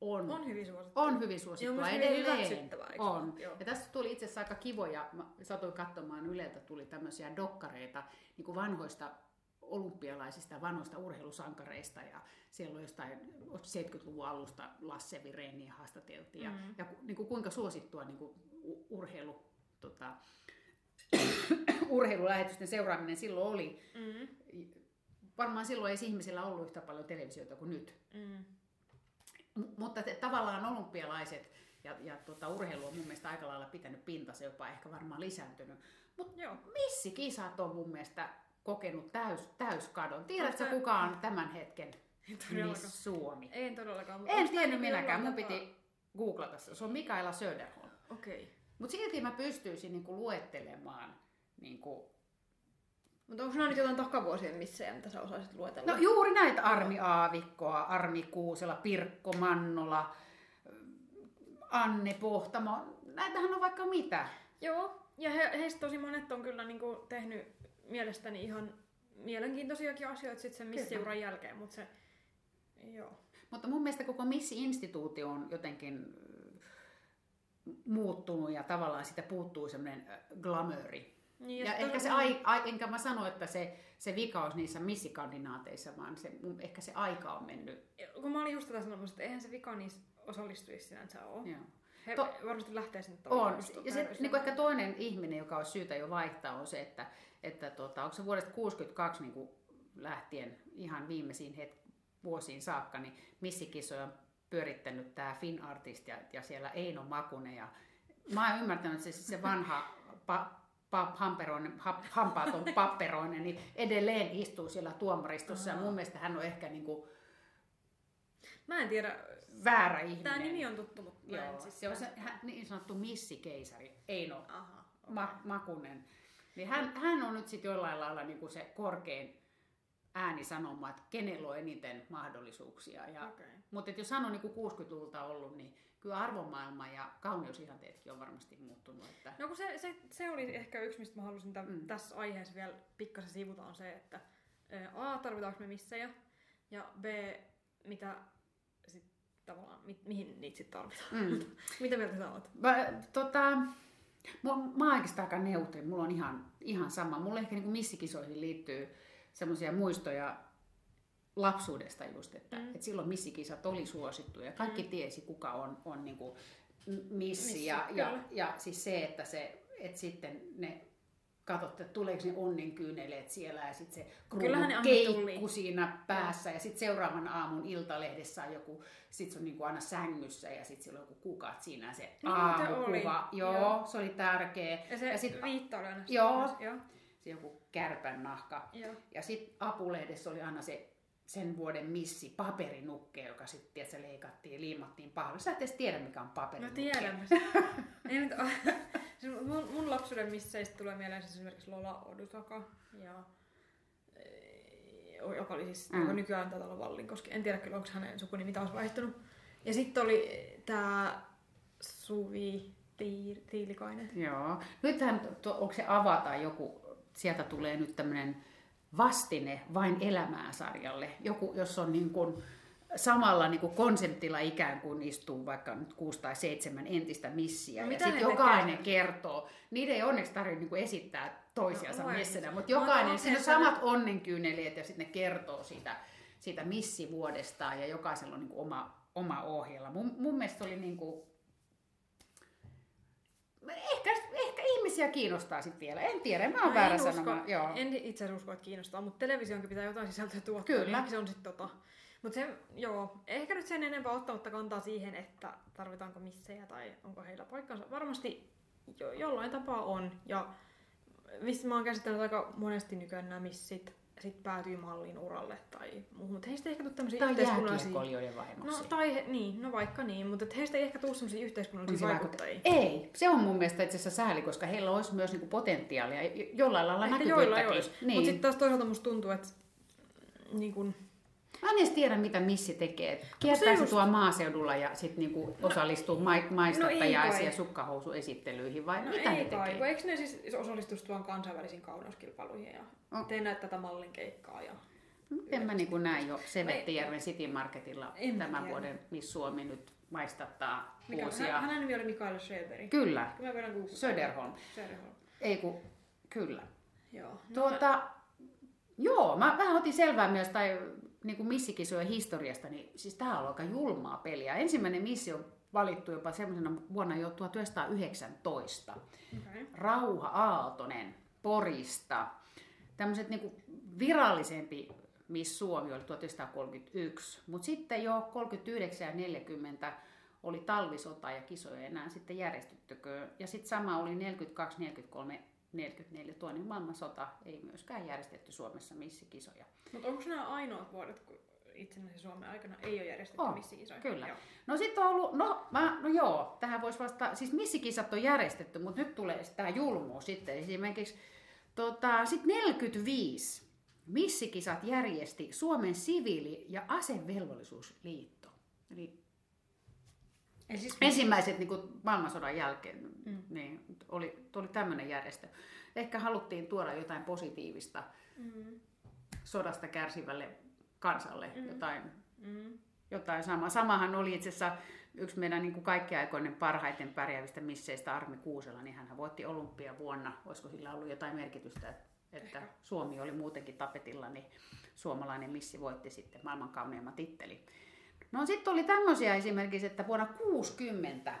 on, on hyvin suosittu. on hyvin suosittua hyvin edelleen. On. Joo. Ja tässä tuli itse asiassa aika kivoja, mä satuin katsomaan Yleltä, tuli tämmöisiä dokkareita niin kuin vanhoista olympialaisista vanhoista urheilusankareista ja siellä on jostain 70-luvun alusta Lasse Vireniä haastateltiin ja, Mm. ja ku- niin kuin kuinka suosittua niin kuin urheilu, tota, urheilulähetysten seuraaminen silloin oli. Mm, Varmaan silloin ei ihmisillä ollut yhtä paljon televisiota kuin nyt. mm. M- mutta te, tavallaan olympialaiset ja, ja tota, urheilu on mun mielestä aika lailla pitänyt pintansa, jopa ehkä varmaan lisääntynyt. Mutta missikisat on mun mielestä kokenut täys, täyskadon. Tiedätkö se- kuka on tämän hetken. Miss Suomi? En todellakaan. En tiennyt minäkään, mun piti googlata se. Se on Mikaela Söderholm. Okei. Mutta silti mä pystyisin niinku luettelemaan niinku Mutta onko nämä nyt jotain takavuosien missejä, mitä sä osaisit luetella? No juuri näitä Armi Aavikkoa, Armi Kuusela, Pirkko Mannola, Anne Pohtamo. Näitähän on vaikka mitä. Joo, ja he, heistä tosi monet on kyllä niinku tehnyt mielestäni ihan mielenkiintoisiakin asioita sit sen missiuran jälkeen, mutta se... Joo. Mutta mun mielestä koko Missi-instituutio on jotenkin äh, muuttunut ja tavallaan sitä puuttuu semmoinen glamouri. Niin, Ja, ehkä se, ai, ai, enkä mä sano, että se, se vika olisi niissä missikandinaateissa, vaan se, ehkä se aika on mennyt. Kun mä olin just tätä sanomassa, että eihän se vika niissä osallistujissa sinänsä ole. Joo. He To- varmasti lähtee sinne On. Ja se, täydessä- niin ehkä toinen ihminen, joka on syytä jo vaihtaa, on se, että, että tota, onko se vuodesta 62 niin kuin lähtien ihan viimeisiin het- vuosiin saakka, niin missikisoja on pyörittänyt tämä Fin Artist ja, ja siellä Eino Makunen. Ja mä oon ymmärtänyt, että se, se vanha pa, pa, hamperoinen, ha, hampaaton papperoinen, niin edelleen istuu siellä tuomaristossa. Ja mun mielestä hän on ehkä niin kuin Mä en tiedä, väärä ihminen. tää nimi on tuttu, mutta mä Joo, en siis... se on se hän, niin sanottu missikeisari, Eino Aha. Ma- Makunen. Niin hän, hän on nyt sitten jollain lailla niin kuin se korkein ääni sanomaan, että kenellä on eniten mahdollisuuksia. Ja, Okei. Mutta jos hän on niin kuin 60-luvulta ollut, niin, kyllä arvomaailma ja kauneusihanteetkin on varmasti muuttunut. Että... No kun se, se, se oli ehkä yksi, mistä mä halusin tämän, Mm. tässä aiheessa vielä pikkasen sivuta, on se, että A, tarvitaanko me missejä, ja B, mitä mi, mihin niitä sitten tarvitaan. Mm. Mitä mieltä sä oot? Mä, tota, mä, mä oon oikeastaan aika neutri, mulla on ihan, ihan sama. Mulla ehkä niin missikisoihin liittyy semmoisia muistoja lapsuudesta just, että Mm. et silloin missikisat oli suosittu ja kaikki mm. tiesi kuka on, on niin kuin missi. Missi, ja, ja, ja siis se, että, se, että sitten ne katsotte, että tuleeko ne onnenkyyneleet siellä ja sitten se kruunun keikku siinä päässä ja sitten seuraavan aamun iltalehdessä on joku, sit se on niinku aina sängyssä ja sitten siellä on joku kukat siinä ja se Niin, aamukuva. oli. Joo, Joo. se oli tärkeä. Ja se ja ja sit Riitta oli aina Joo. sitten- Joo. se joku kärpän nahka. Joo. Ja sitten apulehdessä oli aina se sen vuoden missi, paperinukke, joka sitten se leikattiin ja liimattiin pahville. Sä et edes tiedä, mikä on No paperinukke. tiedän. Ei nyt, siis mun, mun lapsuuden misseistä tulee mieleen siis esimerkiksi Lola Odutaka, ja, eh, joka oli siis, Mm. joka nykyään taitaa olla Vallinkoski. En tiedä kyllä, onko hänen sukunimi taas vaihtunut. Ja sitten oli tää Suvi Tiir, Tiilikainen. Joo. Nythän, to, onko se avata joku, sieltä tulee nyt tämmöinen vastine vain elämää sarjalle. Joku, jos on niin kuin samalla niin kuin konseptilla ikään kuin istuu vaikka nyt kuusi tai seitsemän entistä missiä. No ja sitten ne jokainen tekee? kertoo. Niiden ei onneksi tarvitse niin esittää toisiansa No no, messenä, mutta No, jokainen, onko siinä on samat onnenkyyneleet ja sitten ne kertoo siitä, siitä missivuodestaan ja jokaisella on niin kuin oma, oma ohjelma. Mun, mun mielestä oli niin kuin, Ehkä, ehkä ihmisiä kiinnostaa sitten vielä. En tiedä, mä oon No väärä sanomaan. Joo. En itse usko, että kiinnostaa, mutta televisioonkin pitää jotain sisältöä tuottaa. Kyllä. Niin se on sitten tota. Mutta se, joo, ehkä nyt sen enempää ottamatta kantaa siihen, että tarvitaanko missejä tai onko heillä paikkansa. Varmasti jo, jollain tapaa on. Ja mistä mä oon käsitellyt aika monesti nykyään nämä missit sit päätyy mallin uralle tai muuhun. Mutta heistä ei ehkä tule tämmöisiä Tai yhteiskunnallisia... No, tai he, niin, no vaikka niin, mutta heistä ei ehkä tule sellaisia yhteiskunnallisia vaikuttajia. Ei, se on mun mielestä itse asiassa sääli, koska heillä olisi myös niinku potentiaalia jo- jollain lailla Ehkä joilla näkyvyyttäkin. olisi. Niin. Mutta sitten taas toisaalta musta tuntuu, että niin kun, Mä en edes tiedä, mitä missi tekee. Kiertää se just- tuo maaseudulla ja sitten niinku osallistuu ma- maistattajaisiin ja kai. sukkahousuesittelyihin vai no mitä ei ne kai, tekee? kun eikö ne siis osallistuisi tuon kansainvälisiin kauneuskilpailuihin ja On. tee näitä tätä mallin keikkaa. Ja... En mä niinku näin jo Sevettijärven City Marketilla En mä tämän tiedä. vuoden Miss Suomi nyt maistattaa Mikä, vuosia. hän, hänen nimi oli Mikael Sjöberg. Kyllä, mä. Söderholm. Söderholm. ei ku, kyllä. Joo. No, Tuota, joo, mä vähän otin selvää myös tai niin kuin missikisojen historiasta, niin siis tämä on aika julmaa peliä. Ensimmäinen missi on valittu jopa semmoisena vuonna jo 1919. okay. Rauha Aaltonen Porista. Tämmöiset niin virallisempi Miss Suomi oli 1931, mutta sitten jo 39 ja 40 oli talvisota ja kisoja enää sitten järjestettykö. Ja sitten sama oli 42, 43, 44 toinen maailmansota ei myöskään järjestetty Suomessa missikisoja. Mutta onko nämä ainoat vuodet, kun itsenäisen Suomen aikana ei ole järjestetty On, missikisoja? kyllä. Joo. No sitten on ollut, no, mä, no joo, tähän voisi vasta, siis missikisat on järjestetty, mutta nyt tulee tämä julmuus sitten. Esimerkiksi tota, sit 45 missikisat järjesti Suomen siviili- ja asevelvollisuusliitto. Eli Eli siis ensimmäiset niin kuin maailmansodan jälkeen Mm. niin oli, oli tämmöinen järjestö. Ehkä haluttiin tuoda jotain positiivista Mm, sodasta kärsivälle kansalle, Mm. jotain mm. jotain sama. Samahan oli itse asiassa yksi meidän niin kaikkiaikoinen parhaiten pärjäävistä misseistä Armi Kuusela, niin hän voitti olympia vuonna. Olisiko sillä ollut jotain merkitystä, että. Suomi oli muutenkin tapetilla, niin suomalainen missi voitti sitten maailman kauneimman titteli. No sitten oli tämmöisiä esimerkiksi, että vuonna 60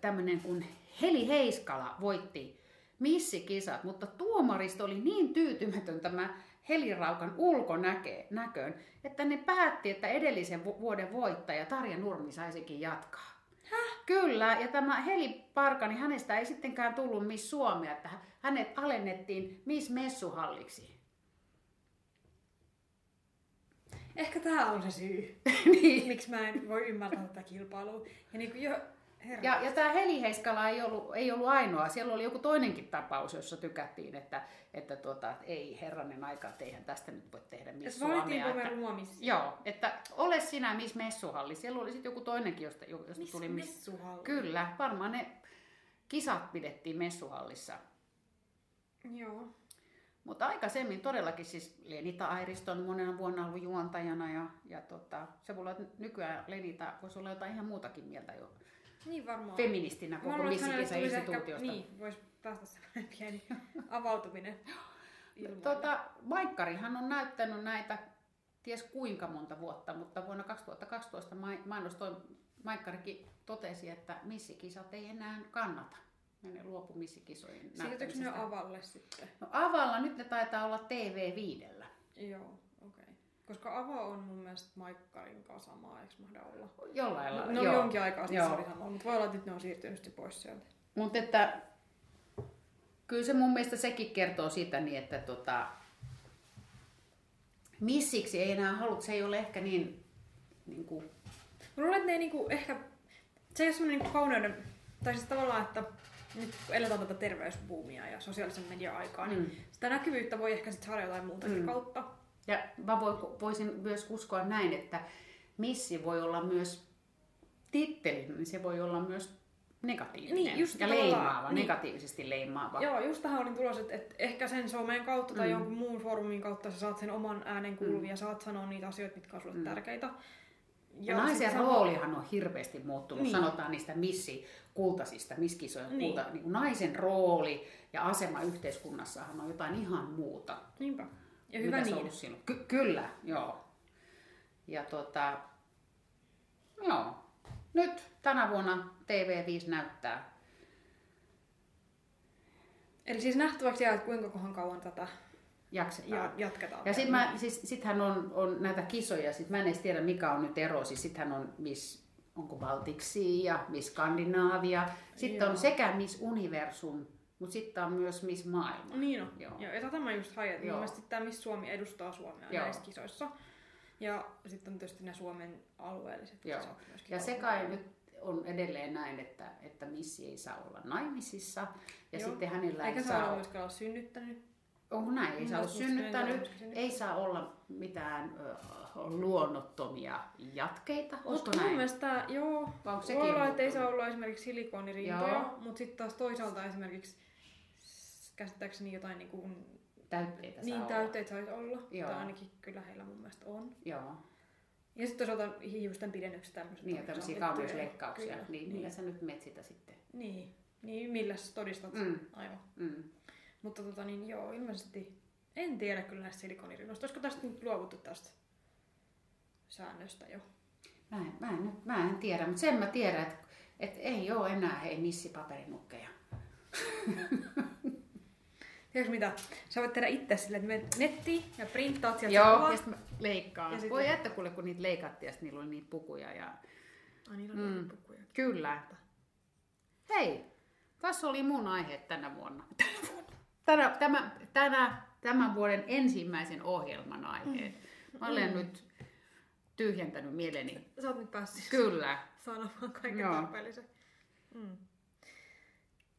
tämmöinen kuin Heli Heiskala voitti missikisat, mutta tuomaristo oli niin tyytymätön tämä Heliraukan ulkonäköön, että ne päätti, että edellisen vu- vuoden voittaja Tarja Nurmi saisikin jatkaa. Häh? Kyllä, ja tämä Heli Parka, niin hänestä ei sittenkään tullut Miss Suomea, että hänet alennettiin Miss Messuhalliksi. Ehkä tämä on se syy, niin. miksi mä en voi ymmärtää tätä kilpailua. Ja niin kuin jo, Herra. Ja, ja tämä Heli Heiskala ei ollut, ei ollut ainoa. Siellä oli joku toinenkin tapaus, jossa tykättiin, että, että tuota, ei herranen aika, että eihän tästä nyt voi tehdä Miss Et valittiinko Suomea. me Että, luomissa? joo, että ole sinä Miss Messuhalli. Siellä oli sitten joku toinenkin, josta, josta Miss tuli Miss... messuhalli? Kyllä, varmaan ne kisat pidettiin Messuhallissa. Joo. Mutta aikaisemmin todellakin siis Lenita Airiston monena vuonna ollut juontajana ja, ja tota, se voi olla, että nykyään Lenita voisi olla jotain ihan muutakin mieltä jo Niin varmaan. feministinä koko luulen, että hänelle missikisa tulisi instituutiosta. Ehkä, niin, voisi päästä semmoinen pieni avautuminen ilmoille. Tota, Maikkarihan on näyttänyt näitä ties kuinka monta vuotta, mutta vuonna 2012 mai- mainostoi Maikkarikin totesi, että missikisat ei enää kannata. Ja ne luopu missikisojen Siirtyykö ne avalle sitten? No avalla nyt ne taitaa olla TV5. Joo, okei. Okay. Koska Ava on mun mielestä Maikkarin kanssa samaa, eikö mahda olla? Jollain lailla, No joo. jonkin aikaa sitten se oli sama, mutta voi olla, että nyt ne on siirtynyt pois sieltä. Mutta että kyllä se mun mielestä sekin kertoo siitä niin, että tota, missiksi ei enää halua, se ei ole ehkä niin, niin kuin, Mä luulen, että ne ei niinku ehkä... Se ei ole semmoinen niinku kauneuden... Tai siis tavallaan, että nyt kun eletään tätä terveysbuumia ja sosiaalisen median aikaa, niin Mm. sitä näkyvyyttä voi ehkä sitten saada jotain muutakin Mm. kautta. ja mä voi- voisin myös uskoa näin, että missi voi olla myös titteli, niin se voi olla myös negatiivinen Niin, just ja leimaava, niin. negatiivisesti leimaava. Joo, just tähän olin tulossa, että, että ehkä sen somen kautta tai Mm. jonkun muun foorumin kautta sä saat sen oman äänen kuuluvia, saat sanoa niitä asioita, mitkä on sulle Mm. tärkeitä. Ja naisen roolihan on hirveästi muuttunut, Niin. sanotaan niistä missi kultasista, miskisojen Niin. kulta. Niin naisen rooli ja asema yhteiskunnassahan on jotain ihan muuta. Niinpä. Ja mitä hyvä on niin. silloin. Ky- kyllä, joo. Ja tota, joo. Nyt tänä vuonna TV5 näyttää. Eli siis nähtäväksi jää, että kuinka kohan kauan tätä Jaksetaan. ja, jatketaan. Ja sitten siis, sittenhän on, on näitä kisoja, sit mä en edes tiedä mikä on nyt ero, siis sittenhän on Miss, onko Baltiksi ja Miss Skandinaavia, sitten Joo. on sekä Miss Universum, mutta sitten on myös Miss Maailma. Niin on. Joo. Joo. Ja tätä mä just hain, että mielestä tämä Miss Suomi edustaa Suomea Joo. näissä kisoissa. Ja sitten on tietysti nämä Suomen alueelliset Joo. kisat myöskin. Ja se kai nyt on edelleen näin, että, että missi ei saa olla naimisissa ja Joo. sitten hänellä Eikä ei saa olla saa myöskään olla synnyttänyt. Onko näin? Ei Mun saa olla synnyttänyt, ei saa olla mitään ö, luonnottomia jatkeita. Mun näin? mielestä, joo, Vai onko sekin voi olla, että ei saa olla esimerkiksi silikonirintoja, Joo. mutta sitten taas toisaalta esimerkiksi käsittääkseni jotain niin, kuin, Täytteitä niin saa täytteitä saisi olla. Joo. Tai ainakin kyllä heillä mun mielestä on. Joo. Ja sitten toisaalta hiusten pidennykset tämmöiset. Niin, tämmöisiä kauneusleikkauksia. Niin, niin. millä sä nyt met sitä sitten? Niin, niin millä sä todistat? Mm. Aivan. Mm. Mutta tota niin joo, ilmeisesti en tiedä kyllä näistä silikonirinnoista. Olisiko tästä nyt luovuttu tästä säännöstä jo? Mä, en, mä, en, nyt- mä en tiedä, mutta sen mä tiedän, että, että ei ole enää hei missipaperinukkeja. Tiedätkö mitä? Sä voit tehdä itse sille, että menet nettiin ja printtaat sieltä Joo, kuvan. ja sitten mä leikkaan. Ja sit- Voi jättä kuule, kun niitä leikattiin ja niillä oli niitä pukuja. Ja... Ai niillä Mm. mm. pukuja. Kyllä. Hei, tässä oli mun aihe tänä vuonna. Tänä vuonna. Tänä, tämä, tänä, tämän vuoden ensimmäisen ohjelman aiheet. Mä olen Mm. nyt tyhjentänyt mieleni. Sä oot nyt päässyt Kyllä. sanomaan kaiken Joo. tarpeellisen. Mm.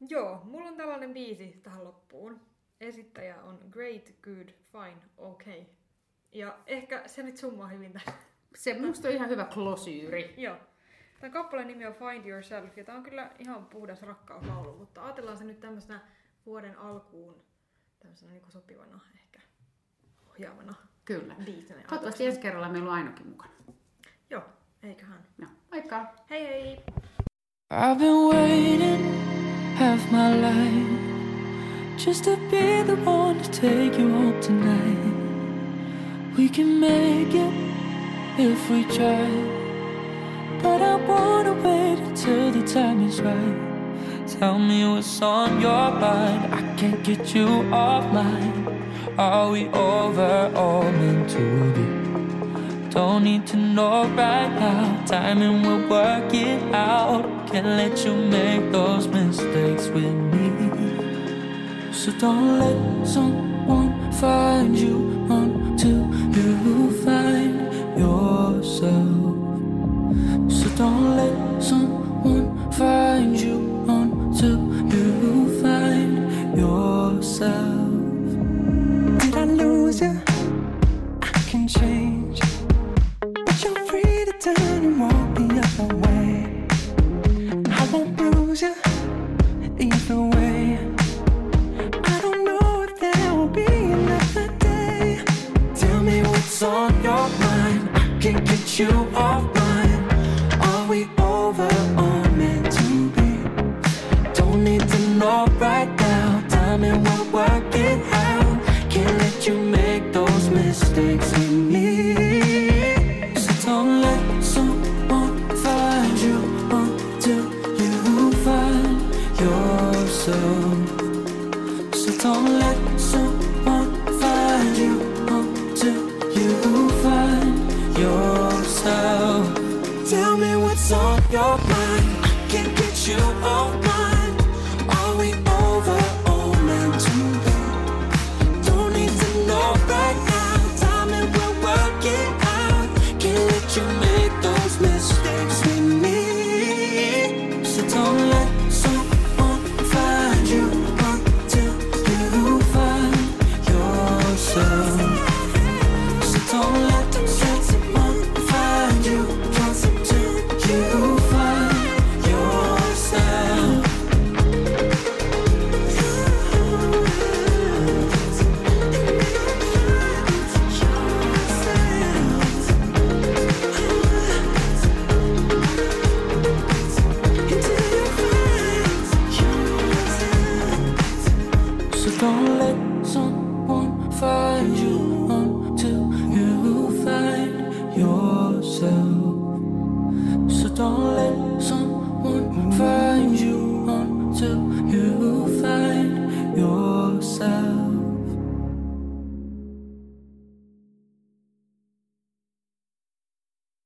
Joo, mulla on tällainen biisi tähän loppuun. Esittäjä on Great, Good, Fine, Okay. Ja ehkä se nyt summaa hyvin tämän. Se musta on ihan hyvä klosyyri. Joo. Tämän kappaleen nimi on Find Yourself, ja tämä on kyllä ihan puhdas rakkauslaulu, mutta ajatellaan se nyt tämmöisenä vuoden alkuun tämmöisenä niin sopivana ehkä ohjaavana Kyllä. biisinä. Toivottavasti ensi kerralla meillä on Ainokin mukana. Joo, eiköhän. No, moikka! Hei hei! I've been waiting half my life just to be the one to take you home tonight. We can make it if we try, but I wanna wait until the time is right. Tell me what's on your mind. I can't get you off mine. Are we over or meant to be? Don't need to know right now. Timing will work it out. Can't let you make those mistakes with me. So don't let someone find you until you find yourself. So don't let someone find change. But you're free to turn and walk the other way. I won't bruise you either way. I don't know if there will be another day. Tell me what's on your mind. I can get you.